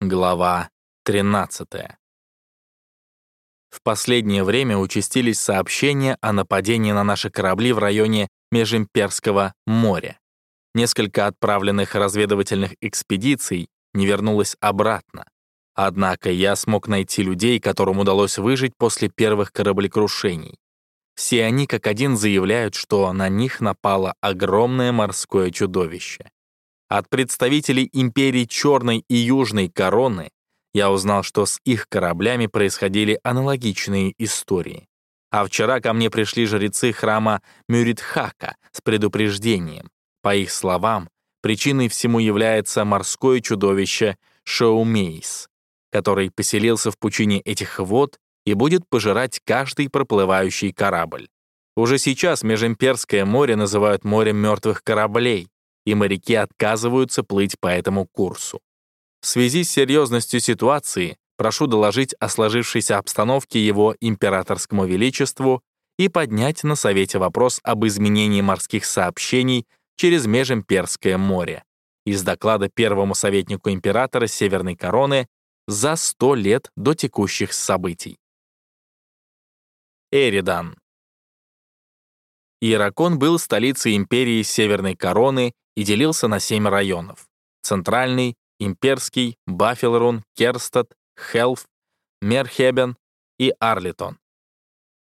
Глава 13. В последнее время участились сообщения о нападении на наши корабли в районе Межимперского моря. Несколько отправленных разведывательных экспедиций не вернулось обратно. Однако я смог найти людей, которым удалось выжить после первых кораблекрушений. Все они как один заявляют, что на них напало огромное морское чудовище. От представителей империй Черной и Южной Короны я узнал, что с их кораблями происходили аналогичные истории. А вчера ко мне пришли жрецы храма Мюритхака с предупреждением. По их словам, причиной всему является морское чудовище Шоумейс, который поселился в пучине этих вод и будет пожирать каждый проплывающий корабль. Уже сейчас Межимперское море называют морем мертвых кораблей, и моряки отказываются плыть по этому курсу. В связи с серьезностью ситуации прошу доложить о сложившейся обстановке его императорскому величеству и поднять на Совете вопрос об изменении морских сообщений через Межимперское море из доклада первому советнику императора Северной Короны за 100 лет до текущих событий. Эридан. Иеракон был столицей империи Северной Короны и делился на семь районов. Центральный, Имперский, Баффелрун, Керстад, Хелф, Мерхебен и Арлитон.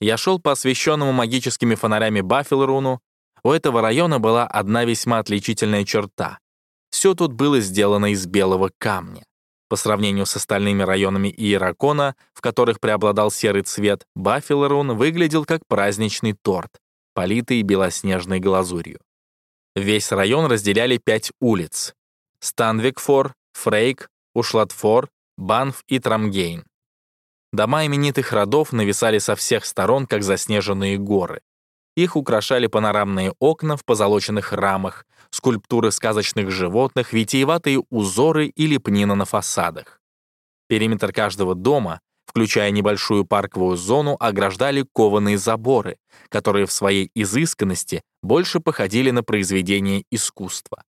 Я шел по освещенному магическими фонарями Баффелруну. У этого района была одна весьма отличительная черта. Все тут было сделано из белого камня. По сравнению с остальными районами Иеракона, в которых преобладал серый цвет, Баффелрун выглядел как праздничный торт, политый белоснежной глазурью. Весь район разделяли пять улиц — Станвикфор, Фрейк, Ушлатфор, Банф и Трамгейн. Дома именитых родов нависали со всех сторон, как заснеженные горы. Их украшали панорамные окна в позолоченных рамах, скульптуры сказочных животных, витиеватые узоры и лепнина на фасадах. Периметр каждого дома включая небольшую парковую зону, ограждали кованые заборы, которые в своей изысканности больше походили на произведение искусства.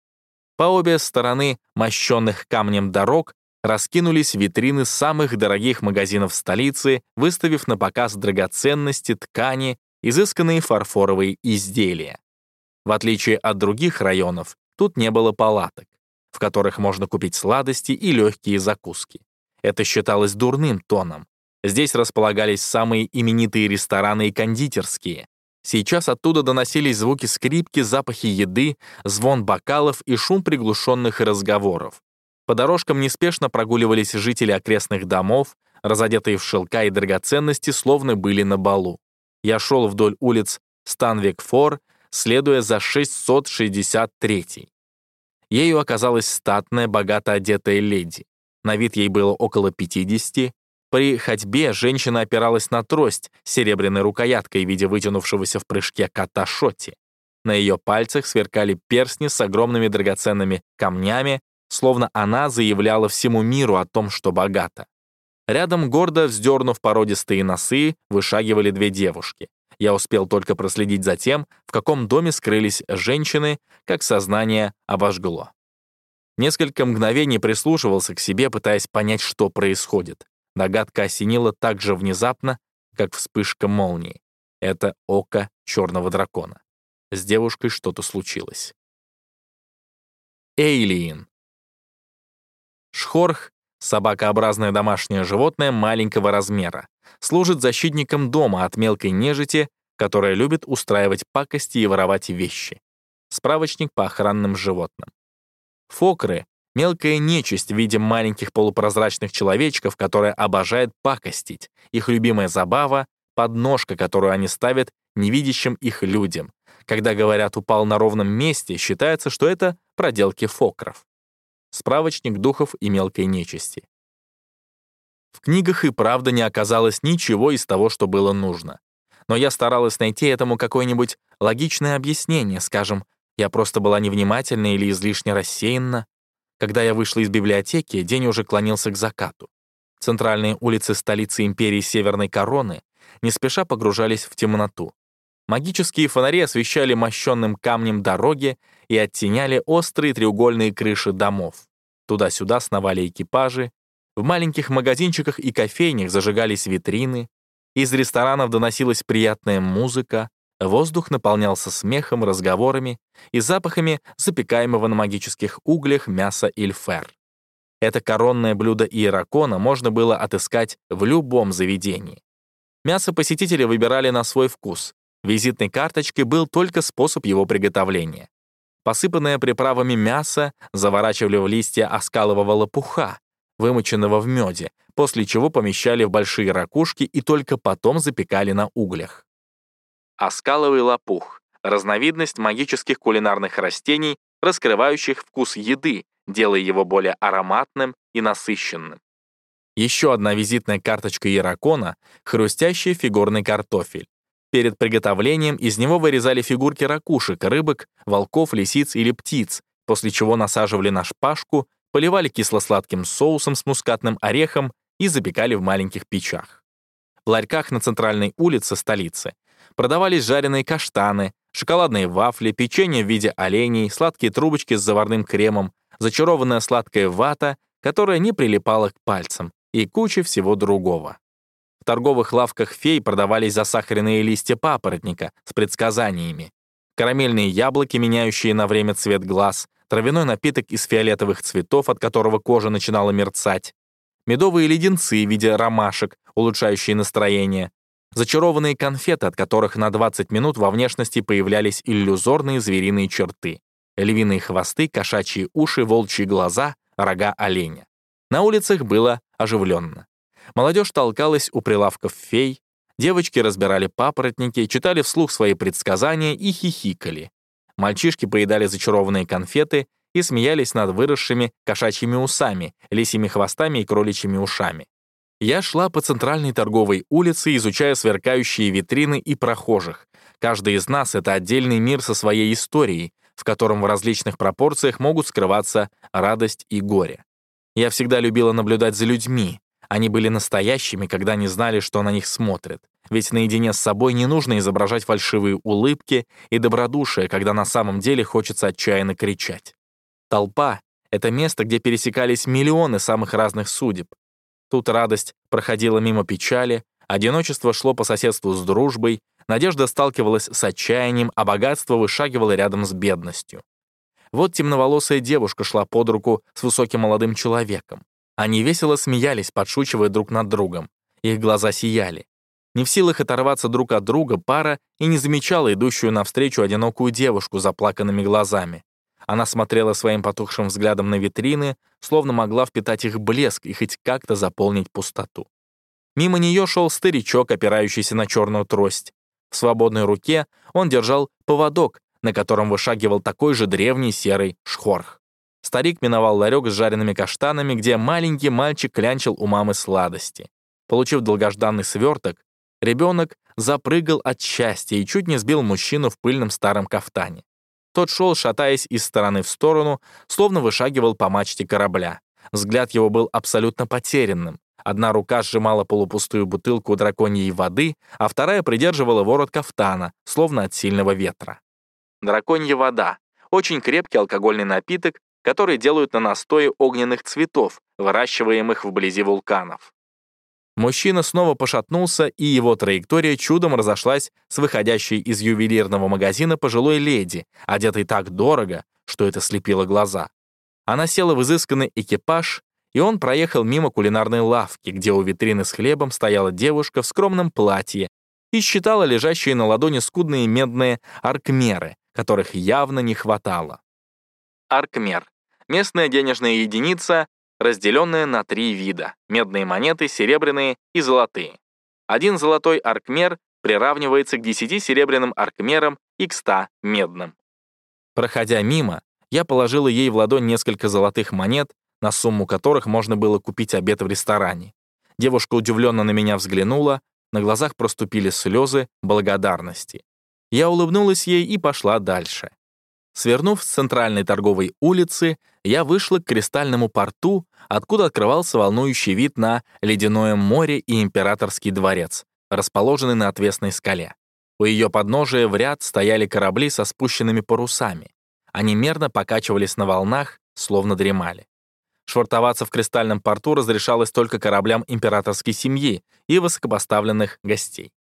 По обе стороны мощенных камнем дорог раскинулись витрины самых дорогих магазинов столицы, выставив на показ драгоценности, ткани, изысканные фарфоровые изделия. В отличие от других районов, тут не было палаток, в которых можно купить сладости и легкие закуски. Это считалось дурным тоном. Здесь располагались самые именитые рестораны и кондитерские. Сейчас оттуда доносились звуки скрипки, запахи еды, звон бокалов и шум приглушенных разговоров. По дорожкам неспешно прогуливались жители окрестных домов, разодетые в шелка и драгоценности, словно были на балу. Я шел вдоль улиц Станвик-Фор, следуя за 663 Ею оказалась статная, богато одетая леди. На вид ей было около 50. При ходьбе женщина опиралась на трость с серебряной рукояткой в виде вытянувшегося в прыжке кота Шотти. На ее пальцах сверкали перстни с огромными драгоценными камнями, словно она заявляла всему миру о том, что богата. Рядом, гордо вздернув породистые носы, вышагивали две девушки. Я успел только проследить за тем, в каком доме скрылись женщины, как сознание обожгло. Несколько мгновений прислушивался к себе, пытаясь понять, что происходит. Догадка осенила так же внезапно, как вспышка молнии. Это око черного дракона. С девушкой что-то случилось. Эйлиин. Шхорх — собакообразное домашнее животное маленького размера. Служит защитником дома от мелкой нежити, которая любит устраивать пакости и воровать вещи. Справочник по охранным животным. Фокры — мелкая нечисть в виде маленьких полупрозрачных человечков, которая обожает пакостить. Их любимая забава — подножка, которую они ставят невидящим их людям. Когда говорят «упал на ровном месте», считается, что это проделки фокров. Справочник духов и мелкой нечисти. В книгах и правда не оказалось ничего из того, что было нужно. Но я старалась найти этому какое-нибудь логичное объяснение, скажем, я просто была невнимательна или излишне рассеянна. Когда я вышла из библиотеки, день уже клонился к закату. Центральные улицы столицы империи Северной Короны не спеша погружались в темноту. Магические фонари освещали мощенным камнем дороги и оттеняли острые треугольные крыши домов. Туда-сюда сновали экипажи, В маленьких магазинчиках и кофейнях зажигались витрины, из ресторанов доносилась приятная музыка, воздух наполнялся смехом, разговорами и запахами запекаемого на магических углях мяса ильфер. Это коронное блюдо иеракона можно было отыскать в любом заведении. Мясо посетители выбирали на свой вкус. Визитной карточкой был только способ его приготовления. Посыпанное приправами мясо заворачивали в листья оскалового лопуха, вымоченного в меде, после чего помещали в большие ракушки и только потом запекали на углях. Оскаловый лопух — разновидность магических кулинарных растений, раскрывающих вкус еды, делая его более ароматным и насыщенным. Еще одна визитная карточка Яракона — хрустящий фигурный картофель. Перед приготовлением из него вырезали фигурки ракушек, рыбок, волков, лисиц или птиц, после чего насаживали на шпажку, поливали кисло-сладким соусом с мускатным орехом и запекали в маленьких печах. В ларьках на центральной улице столицы продавались жареные каштаны, шоколадные вафли, печенье в виде оленей, сладкие трубочки с заварным кремом, зачарованная сладкая вата, которая не прилипала к пальцам, и куча всего другого. В торговых лавках фей продавались засахаренные листья папоротника с предсказаниями, карамельные яблоки, меняющие на время цвет глаз, травяной напиток из фиолетовых цветов, от которого кожа начинала мерцать, медовые леденцы в виде ромашек, улучшающие настроение, зачарованные конфеты, от которых на 20 минут во внешности появлялись иллюзорные звериные черты, львиные хвосты, кошачьи уши, волчьи глаза, рога оленя. На улицах было оживленно. Молодежь толкалась у прилавков фей, девочки разбирали папоротники, читали вслух свои предсказания и хихикали. Мальчишки поедали зачарованные конфеты и смеялись над выросшими кошачьими усами, лисьими хвостами и кроличьими ушами. Я шла по центральной торговой улице, изучая сверкающие витрины и прохожих. Каждый из нас — это отдельный мир со своей историей, в котором в различных пропорциях могут скрываться радость и горе. Я всегда любила наблюдать за людьми. Они были настоящими, когда не знали, что на них смотрят. Ведь наедине с собой не нужно изображать фальшивые улыбки и добродушие, когда на самом деле хочется отчаянно кричать. Толпа — это место, где пересекались миллионы самых разных судеб. Тут радость проходила мимо печали, одиночество шло по соседству с дружбой, надежда сталкивалась с отчаянием, а богатство вышагивало рядом с бедностью. Вот темноволосая девушка шла под руку с высоким молодым человеком. Они весело смеялись, подшучивая друг над другом. Их глаза сияли. Не в силах оторваться друг от друга, пара и не замечала идущую навстречу одинокую девушку с заплаканными глазами. Она смотрела своим потухшим взглядом на витрины, словно могла впитать их блеск и хоть как-то заполнить пустоту. Мимо нее шел старичок, опирающийся на черную трость. В свободной руке он держал поводок, на котором вышагивал такой же древний серый шхорх. Старик миновал ларек с жареными каштанами, где маленький мальчик клянчил у мамы сладости. Получив долгожданный сверток, Ребенок запрыгал от счастья и чуть не сбил мужчину в пыльном старом кафтане. Тот шел, шатаясь из стороны в сторону, словно вышагивал по мачте корабля. Взгляд его был абсолютно потерянным. Одна рука сжимала полупустую бутылку драконьей воды, а вторая придерживала ворот кафтана, словно от сильного ветра. Драконья вода — очень крепкий алкогольный напиток, который делают на настое огненных цветов, выращиваемых вблизи вулканов. Мужчина снова пошатнулся, и его траектория чудом разошлась с выходящей из ювелирного магазина пожилой леди, одетой так дорого, что это слепило глаза. Она села в изысканный экипаж, и он проехал мимо кулинарной лавки, где у витрины с хлебом стояла девушка в скромном платье и считала лежащие на ладони скудные медные аркмеры, которых явно не хватало. Аркмер — местная денежная единица, разделенная на три вида — медные монеты, серебряные и золотые. Один золотой аркмер приравнивается к 10 серебряным аркмерам и к 100 медным. Проходя мимо, я положила ей в ладонь несколько золотых монет, на сумму которых можно было купить обед в ресторане. Девушка удивленно на меня взглянула, на глазах проступили слезы благодарности. Я улыбнулась ей и пошла дальше. Свернув с центральной торговой улицы, я вышла к кристальному порту, откуда открывался волнующий вид на ледяное море и императорский дворец, расположенный на отвесной скале. У ее подножия в ряд стояли корабли со спущенными парусами. Они мерно покачивались на волнах, словно дремали. Швартоваться в Кристальном порту разрешалось только кораблям императорской семьи и высокопоставленных гостей.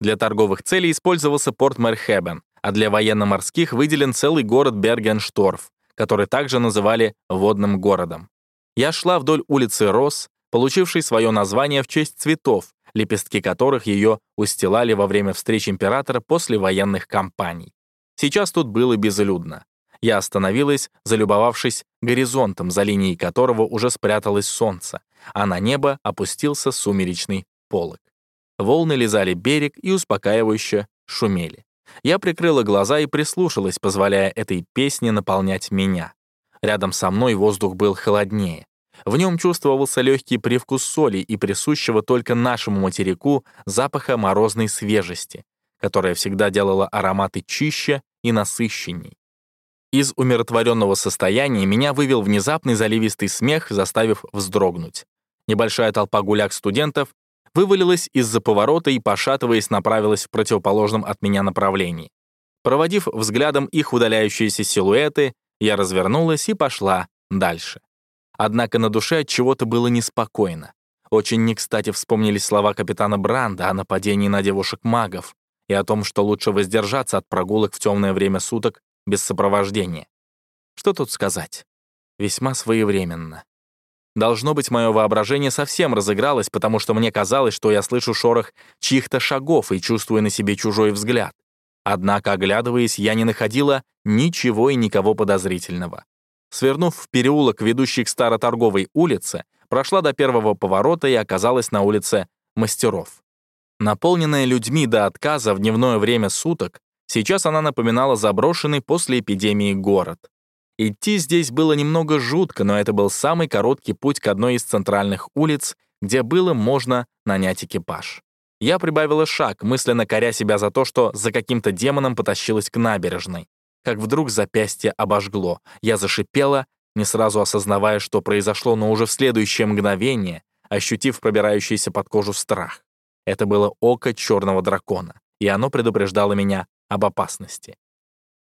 Для торговых целей использовался порт Мерхебен, а для военно-морских выделен целый город Бергеншторф, который также называли «водным городом». Я шла вдоль улицы Рос, получившей свое название в честь цветов, лепестки которых ее устилали во время встреч императора после военных кампаний. Сейчас тут было безлюдно. Я остановилась, залюбовавшись горизонтом, за линией которого уже спряталось солнце, а на небо опустился сумеречный полог. Волны лизали берег и успокаивающе шумели. Я прикрыла глаза и прислушалась, позволяя этой песне наполнять меня. Рядом со мной воздух был холоднее. В нем чувствовался легкий привкус соли и присущего только нашему материку запаха морозной свежести, которая всегда делала ароматы чище и насыщенней. Из умиротворенного состояния меня вывел внезапный заливистый смех, заставив вздрогнуть. Небольшая толпа гуляк-студентов вывалилась из-за поворота и, пошатываясь, направилась в противоположном от меня направлении. Проводив взглядом их удаляющиеся силуэты, я развернулась и пошла дальше. Однако на душе от чего-то было неспокойно. Очень не кстати вспомнились слова капитана Бранда о нападении на девушек-магов и о том, что лучше воздержаться от прогулок в темное время суток без сопровождения. Что тут сказать? Весьма своевременно. Должно быть, мое воображение совсем разыгралось, потому что мне казалось, что я слышу шорох чьих-то шагов и чувствую на себе чужой взгляд. Однако, оглядываясь, я не находила ничего и никого подозрительного. Свернув в переулок, ведущий к Староторговой улице, прошла до первого поворота и оказалась на улице Мастеров. Наполненная людьми до отказа в дневное время суток, сейчас она напоминала заброшенный после эпидемии город. Идти здесь было немного жутко, но это был самый короткий путь к одной из центральных улиц, где было можно нанять экипаж. Я прибавила шаг, мысленно коря себя за то, что за каким-то демоном потащилась к набережной. Как вдруг запястье обожгло. Я зашипела, не сразу осознавая, что произошло, но уже в следующее мгновение, ощутив пробирающийся под кожу страх. Это было око черного дракона, и оно предупреждало меня об опасности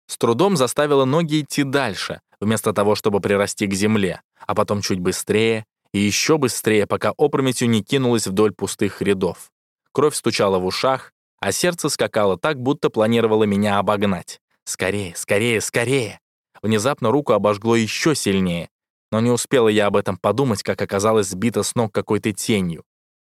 с трудом заставила ноги идти дальше, вместо того, чтобы прирасти к земле, а потом чуть быстрее и еще быстрее, пока опрометью не кинулась вдоль пустых рядов. Кровь стучала в ушах, а сердце скакало так, будто планировало меня обогнать. Скорее, скорее, скорее! Внезапно руку обожгло еще сильнее, но не успела я об этом подумать, как оказалось сбита с ног какой-то тенью.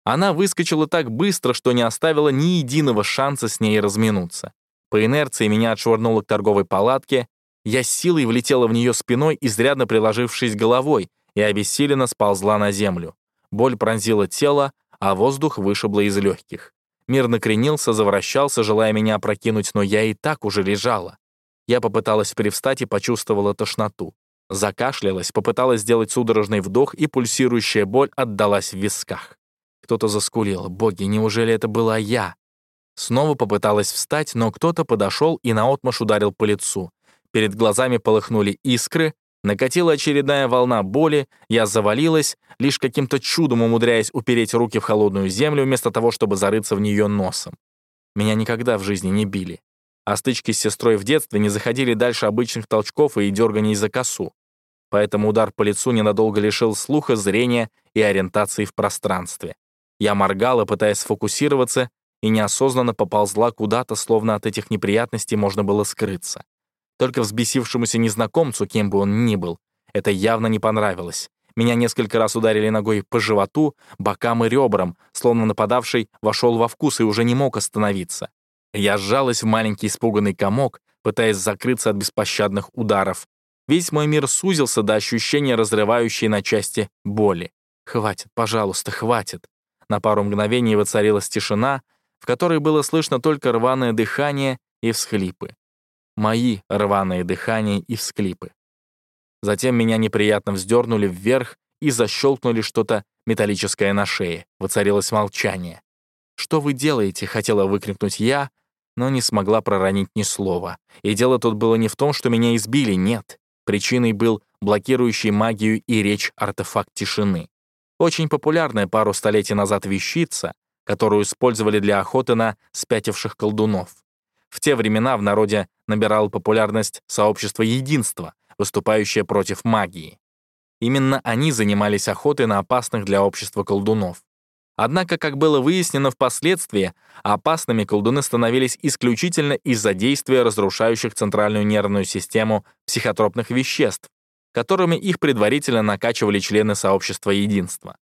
Она выскочила так быстро, что не оставила ни единого шанса с ней разминуться. По инерции меня отшвырнуло к торговой палатке, я с силой влетела в нее спиной, изрядно приложившись головой, и обессиленно сползла на землю. Боль пронзила тело, а воздух вышибло из легких. Мир накренился, завращался, желая меня опрокинуть, но я и так уже лежала. Я попыталась привстать и почувствовала тошноту. Закашлялась, попыталась сделать судорожный вдох, и пульсирующая боль отдалась в висках. Кто-то заскулил. «Боги, неужели это была я?» Снова попыталась встать, но кто-то подошел и наотмашь ударил по лицу. Перед глазами полыхнули искры, накатила очередная волна боли, я завалилась, лишь каким-то чудом умудряясь упереть руки в холодную землю вместо того, чтобы зарыться в нее носом. Меня никогда в жизни не били. А стычки с сестрой в детстве не заходили дальше обычных толчков и дерганий за косу. Поэтому удар по лицу ненадолго лишил слуха, зрения и ориентации в пространстве. Я моргала, пытаясь сфокусироваться, и неосознанно поползла куда-то, словно от этих неприятностей можно было скрыться. Только взбесившемуся незнакомцу, кем бы он ни был, это явно не понравилось. Меня несколько раз ударили ногой по животу, бокам и ребрам, словно нападавший вошел во вкус и уже не мог остановиться. Я сжалась в маленький испуганный комок, пытаясь закрыться от беспощадных ударов. Весь мой мир сузился до ощущения разрывающей на части боли. «Хватит, пожалуйста, хватит». На пару мгновений воцарилась тишина, в которой было слышно только рваное дыхание и всхлипы. Мои рваные дыхания и всхлипы. Затем меня неприятно вздернули вверх и защелкнули что-то металлическое на шее. Воцарилось молчание. «Что вы делаете?» — хотела выкрикнуть я, но не смогла проронить ни слова. И дело тут было не в том, что меня избили, нет. Причиной был блокирующий магию и речь артефакт тишины. Очень популярная пару столетий назад вещица, которую использовали для охоты на спятивших колдунов. В те времена в народе набирало популярность сообщество единства, выступающее против магии. Именно они занимались охотой на опасных для общества колдунов. Однако, как было выяснено впоследствии, опасными колдуны становились исключительно из-за действия разрушающих центральную нервную систему психотропных веществ, которыми их предварительно накачивали члены сообщества единства.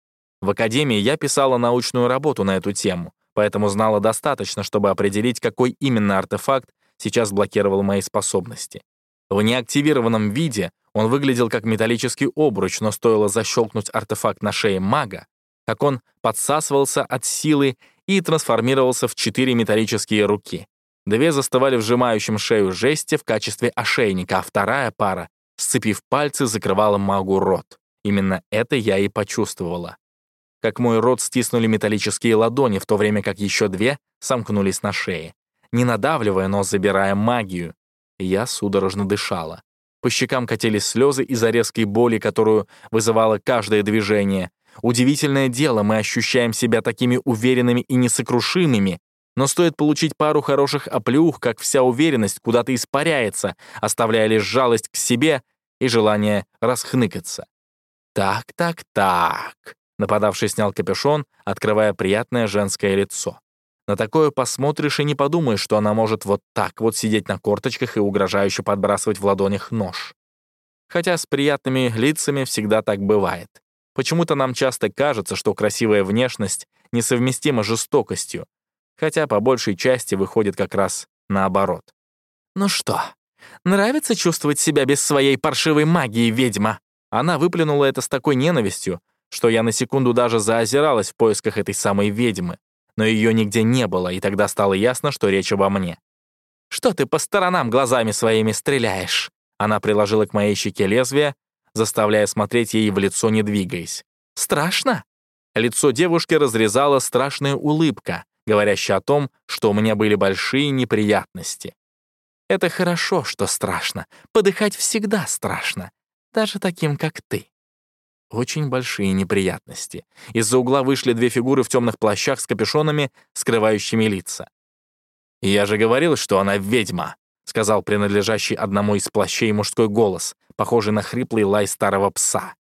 В академии я писала научную работу на эту тему, поэтому знала достаточно, чтобы определить, какой именно артефакт сейчас блокировал мои способности. В неактивированном виде он выглядел как металлический обруч, но стоило защелкнуть артефакт на шее мага, как он подсасывался от силы и трансформировался в четыре металлические руки. Две застывали в сжимающем шею жести в качестве ошейника, а вторая пара, сцепив пальцы, закрывала магу рот. Именно это я и почувствовала. Как мой рот стиснули металлические ладони, в то время как еще две сомкнулись на шее. Не надавливая, но забирая магию. Я судорожно дышала. По щекам катились слезы из-за резкой боли, которую вызывало каждое движение. Удивительное дело, мы ощущаем себя такими уверенными и несокрушимыми, но стоит получить пару хороших оплеух, как вся уверенность куда-то испаряется, оставляя лишь жалость к себе и желание расхныкаться. «Так, так, так», — нападавший снял капюшон, открывая приятное женское лицо. На такое посмотришь и не подумаешь, что она может вот так вот сидеть на корточках и угрожающе подбрасывать в ладонях нож. Хотя с приятными лицами всегда так бывает. Почему-то нам часто кажется, что красивая внешность несовместима с жестокостью, хотя по большей части выходит как раз наоборот. «Ну что, нравится чувствовать себя без своей паршивой магии, ведьма?» Она выплюнула это с такой ненавистью, что я на секунду даже заозиралась в поисках этой самой ведьмы но ее нигде не было, и тогда стало ясно, что речь обо мне. «Что ты по сторонам глазами своими стреляешь?» Она приложила к моей щеке лезвие, заставляя смотреть ей в лицо, не двигаясь. «Страшно?» Лицо девушки разрезала страшная улыбка, говорящая о том, что у меня были большие неприятности. «Это хорошо, что страшно. Подыхать всегда страшно. Даже таким, как ты». Очень большие неприятности. Из-за угла вышли две фигуры в темных плащах с капюшонами, скрывающими лица. «Я же говорил, что она ведьма», — сказал принадлежащий одному из плащей мужской голос, похожий на хриплый лай старого пса.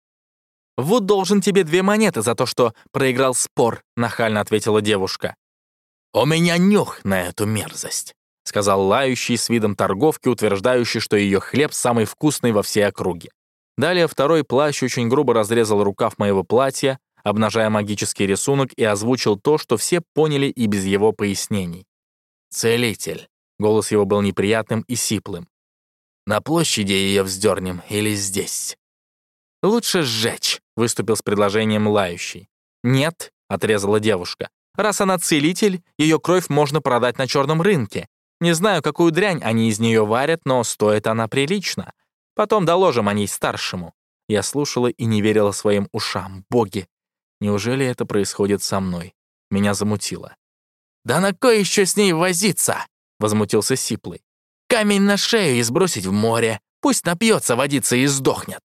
«Вуд должен тебе две монеты за то, что проиграл спор», — нахально ответила девушка. «У меня нюх на эту мерзость», — сказал лающий с видом торговки, утверждающий, что ее хлеб самый вкусный во всей округе. Далее второй плащ очень грубо разрезал рукав моего платья, обнажая магический рисунок и озвучил то, что все поняли и без его пояснений. «Целитель». Голос его был неприятным и сиплым. «На площади ее вздернем или здесь?» «Лучше сжечь», — выступил с предложением лающий. «Нет», — отрезала девушка. «Раз она целитель, ее кровь можно продать на черном рынке. Не знаю, какую дрянь они из нее варят, но стоит она прилично. Потом доложим о ней старшему». Я слушала и не верила своим ушам. Боги! Неужели это происходит со мной? Меня замутило. «Да на кой еще с ней возиться?» — возмутился Сиплый. «Камень на шею и сбросить в море. Пусть напьется водиться и сдохнет.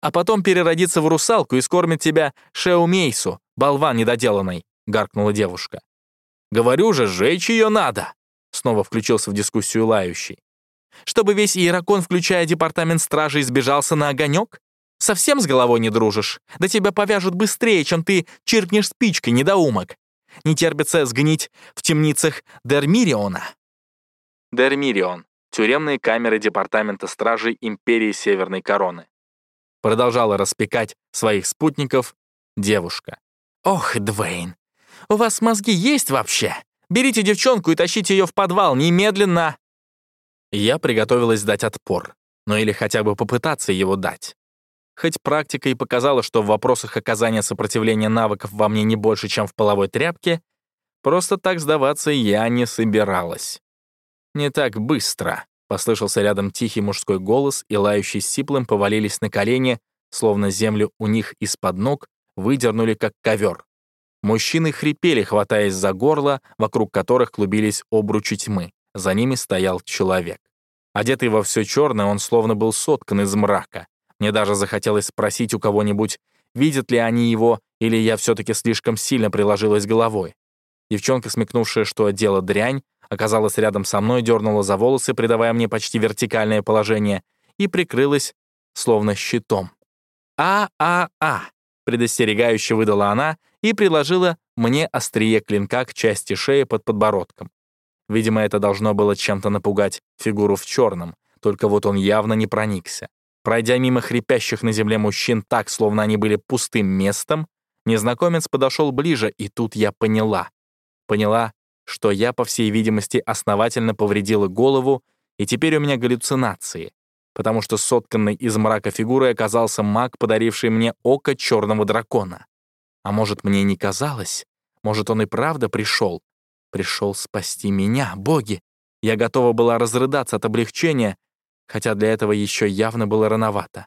А потом переродится в русалку и скормит тебя Шеумейсу, болван недоделанный», — гаркнула девушка. «Говорю же, сжечь ее надо!» Снова включился в дискуссию лающий. Чтобы весь Иеракон, включая департамент стражи, избежался на огонек? Совсем с головой не дружишь? Да тебя повяжут быстрее, чем ты чиркнешь спичкой, недоумок. Не терпится сгнить в темницах Дермириона. Дермирион. Тюремные камеры департамента стражи Империи Северной Короны. Продолжала распекать своих спутников девушка. «Ох, Двейн, у вас мозги есть вообще? Берите девчонку и тащите ее в подвал немедленно!» Я приготовилась дать отпор, ну или хотя бы попытаться его дать. Хоть практика и показала, что в вопросах оказания сопротивления навыков во мне не больше, чем в половой тряпке, просто так сдаваться я не собиралась. «Не так быстро», — послышался рядом тихий мужской голос, и лающий сиплым повалились на колени, словно землю у них из-под ног выдернули, как ковер. Мужчины хрипели, хватаясь за горло, вокруг которых клубились обручи тьмы. За ними стоял человек. Одетый во все черное, он словно был соткан из мрака. Мне даже захотелось спросить у кого-нибудь, видят ли они его, или я все-таки слишком сильно приложилась головой. Девчонка, смекнувшая, что дело дрянь, оказалась рядом со мной, дернула за волосы, придавая мне почти вертикальное положение, и прикрылась, словно щитом. «А-а-а», — предостерегающе выдала она и приложила мне острие клинка к части шеи под подбородком. Видимо, это должно было чем-то напугать фигуру в черном, только вот он явно не проникся. Пройдя мимо хрипящих на земле мужчин так, словно они были пустым местом, незнакомец подошел ближе, и тут я поняла. Поняла, что я, по всей видимости, основательно повредила голову, и теперь у меня галлюцинации, потому что сотканной из мрака фигурой оказался маг, подаривший мне око черного дракона. А может, мне не казалось? Может, он и правда пришел? Пришел спасти меня, боги! Я готова была разрыдаться от облегчения, хотя для этого еще явно было рановато.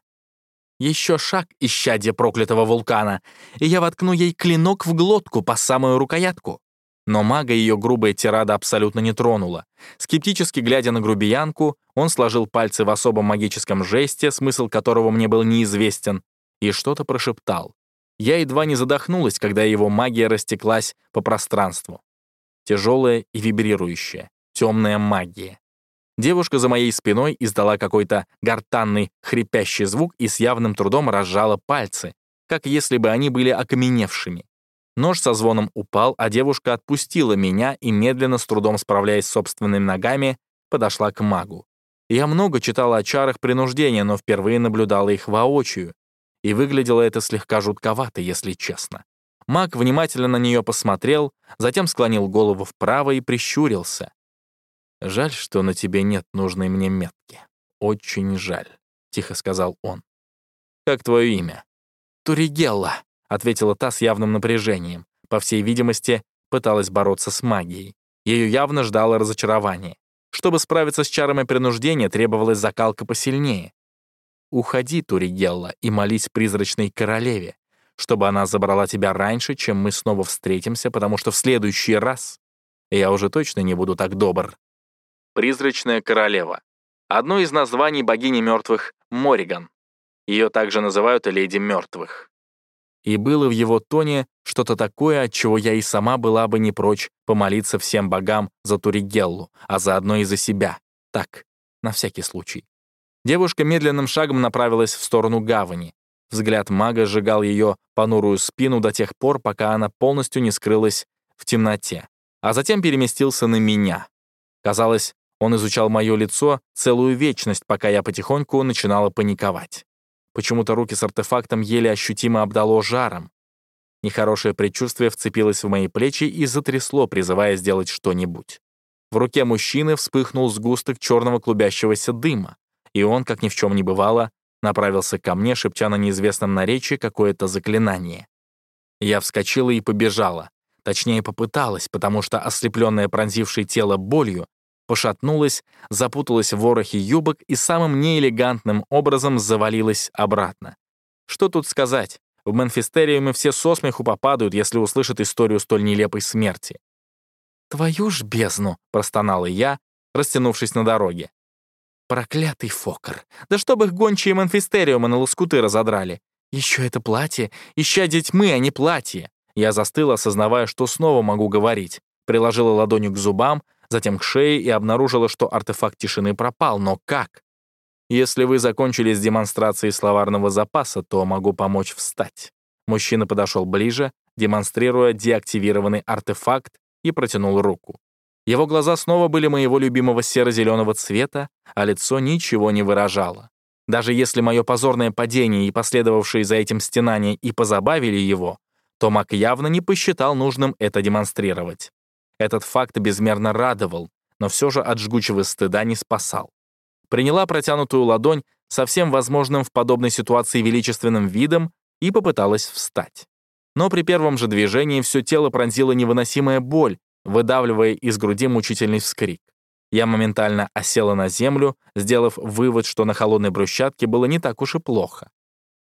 Еще шаг, исчадье проклятого вулкана, и я воткну ей клинок в глотку по самую рукоятку. Но мага ее грубая тирада абсолютно не тронула. Скептически глядя на грубиянку, он сложил пальцы в особом магическом жесте, смысл которого мне был неизвестен, и что-то прошептал. Я едва не задохнулась, когда его магия растеклась по пространству. Тяжелая и вибрирующая, темная магия. Девушка за моей спиной издала какой-то гортанный, хрипящий звук и с явным трудом разжала пальцы, как если бы они были окаменевшими. Нож со звоном упал, а девушка отпустила меня и, медленно, с трудом справляясь с собственными ногами, подошла к магу. Я много читала о чарах принуждения, но впервые наблюдала их воочию, и выглядело это слегка жутковато, если честно. Маг внимательно на нее посмотрел, затем склонил голову вправо и прищурился. «Жаль, что на тебе нет нужной мне метки. Очень жаль», — тихо сказал он. «Как твое имя?» «Туригелла», — ответила та с явным напряжением. По всей видимости, пыталась бороться с магией. Ее явно ждало разочарование. Чтобы справиться с чарами принуждения, требовалась закалка посильнее. «Уходи, Туригелла, и молись призрачной королеве, чтобы она забрала тебя раньше, чем мы снова встретимся, потому что в следующий раз я уже точно не буду так добр». Призрачная королева. Одно из названий богини мертвых — Мориган. Ее также называют Леди мертвых. И было в его тоне что-то такое, от чего я и сама была бы не прочь помолиться всем богам за Туригеллу, а заодно и за себя. Так, на всякий случай. Девушка медленным шагом направилась в сторону гавани. Взгляд мага сжигал ее понурую спину до тех пор, пока она полностью не скрылась в темноте, а затем переместился на меня. Казалось, он изучал мое лицо целую вечность, пока я потихоньку начинала паниковать. Почему-то руки с артефактом еле ощутимо обдало жаром. Нехорошее предчувствие вцепилось в мои плечи и затрясло, призывая сделать что-нибудь. В руке мужчины вспыхнул сгусток черного клубящегося дыма, и он, как ни в чем не бывало, направился ко мне, шепча на неизвестном наречии какое-то заклинание. Я вскочила и побежала. Точнее, попыталась, потому что, ослепленная пронзившей тело болью, пошатнулась, запуталась в ворохе юбок и самым неэлегантным образом завалилась обратно. Что тут сказать? В Менфистериуме все со смеху попадают, если услышат историю столь нелепой смерти. «Твою ж бездну!» — простонала я, растянувшись на дороге. «Проклятый фокер! Да чтобы их гончие Менфистериума на лоскуты разодрали! Еще это платье! Ища тьмы, а не платье!» Я застыла, осознавая, что снова могу говорить. Приложила ладонью к зубам, затем к шее и обнаружила, что артефакт тишины пропал. Но как? Если вы закончили с демонстрацией словарного запаса, то могу помочь встать. Мужчина подошел ближе, демонстрируя деактивированный артефакт, и протянул руку. Его глаза снова были моего любимого серо-зеленого цвета, а лицо ничего не выражало. Даже если мое позорное падение и последовавшие за этим стенания и позабавили его, то Мак явно не посчитал нужным это демонстрировать. Этот факт безмерно радовал, но все же от жгучего стыда не спасал. Приняла протянутую ладонь со всем возможным в подобной ситуации величественным видом и попыталась встать. Но при первом же движении все тело пронзила невыносимая боль, выдавливая из груди мучительный вскрик. Я моментально осела на землю, сделав вывод, что на холодной брусчатке было не так уж и плохо.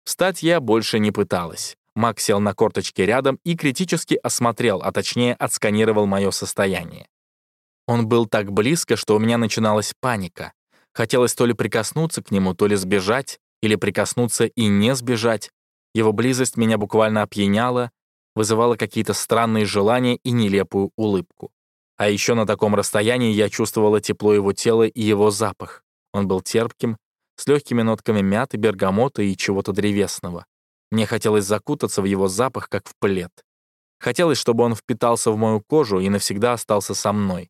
Встать я больше не пыталась. Мак сел на корточке рядом и критически осмотрел, а точнее отсканировал мое состояние. Он был так близко, что у меня начиналась паника. Хотелось то ли прикоснуться к нему, то ли сбежать, или прикоснуться и не сбежать. Его близость меня буквально опьяняла, вызывала какие-то странные желания и нелепую улыбку. А еще на таком расстоянии я чувствовала тепло его тела и его запах. Он был терпким, с легкими нотками мяты, бергамота и чего-то древесного. Мне хотелось закутаться в его запах, как в плед. Хотелось, чтобы он впитался в мою кожу и навсегда остался со мной.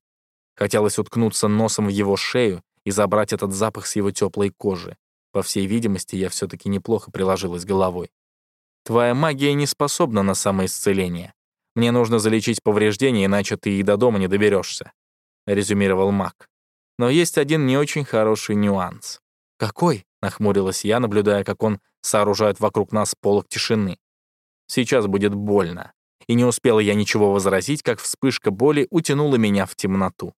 Хотелось уткнуться носом в его шею и забрать этот запах с его теплой кожи. По всей видимости, я все-таки неплохо приложилась головой. Твоя магия не способна на самоисцеление. Мне нужно залечить повреждения, иначе ты и до дома не доберешься, резюмировал маг. Но есть один не очень хороший нюанс. Какой? нахмурилась я, наблюдая, как он сооружает вокруг нас полок тишины. Сейчас будет больно. И не успела я ничего возразить, как вспышка боли утянула меня в темноту.